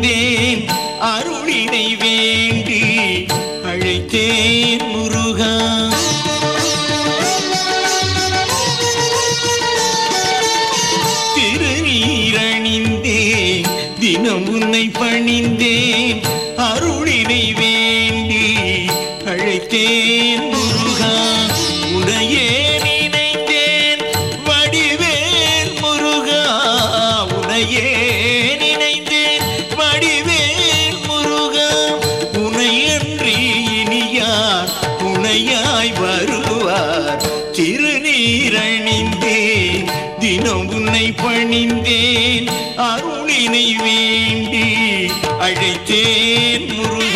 வந்தேன். அருளினை வேண்டி அழைத்தேன் முருகா. திருநீரணிந்தேன் தினம் உன்னை பணிந்தேன். அருளினை வேண்டி அழைத்தேன் முருகா. தினம் உன்னை பணிந்தேன் அருளினை வேண்டி அழைத்தேன் முருகன்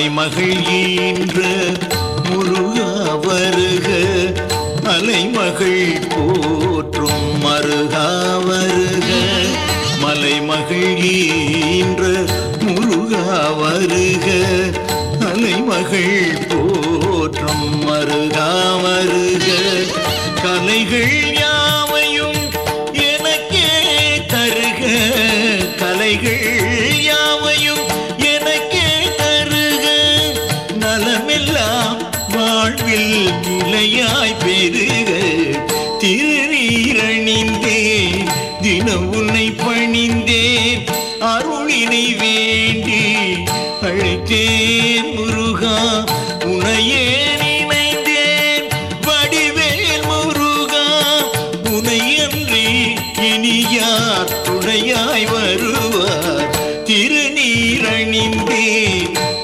மலை மகிழ்கின்ற முருகா வருக. அலைமகள் போற்றும் மருகா வருக. மலைமகள் ஈன்ற முருகா வருக. அலைமகள் போற்றும் மருகா வருக. கலைகள் யாவையும் எனக்கே தருக. கலைகள் அழைத்தேன் முருகா உனையே நினைந்தேன். வடிவேல் முருகா உனையன்றி இனியார் துணையாய் வருவார். திருநீரணிந்தேன்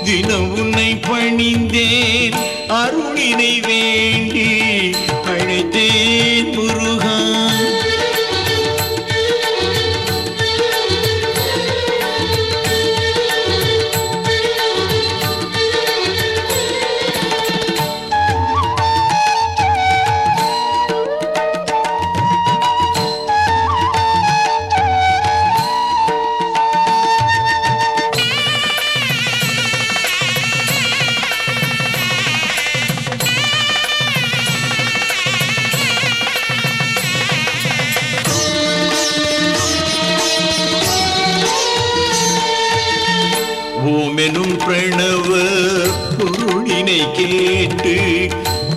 தினம் உன்னை பணிந்தேன். அருளினை வேண்டி பொருளினை கேட்டு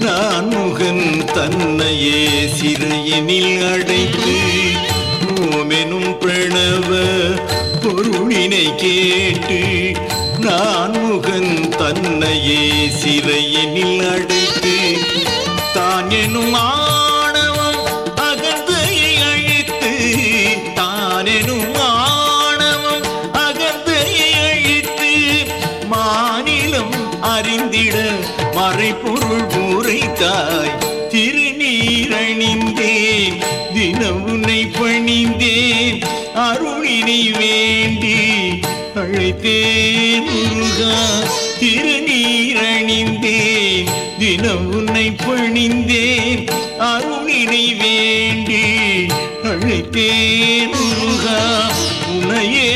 நான் முகன் தன்னையே சிறையினில் அடைத்து ஓமெனும் பிரணவ பொருளினை கேட்டு நான் முகன் தன்னையே சிறையினில் அடைத்து தான் எனும் ஆ அறிந்திட மறைப்பொருள் உரைத்தாய் திருநீரணிந்தேன் தினம் உன்னை பணிந்தேன் அருளினை வேண்டி அழைத்தேன் முருகா. திருநீரணிந்தேன் தினம் உன்னை பணிந்தேன் அருளினை வேண்டி அழைத்தேன் முருகா. உனையே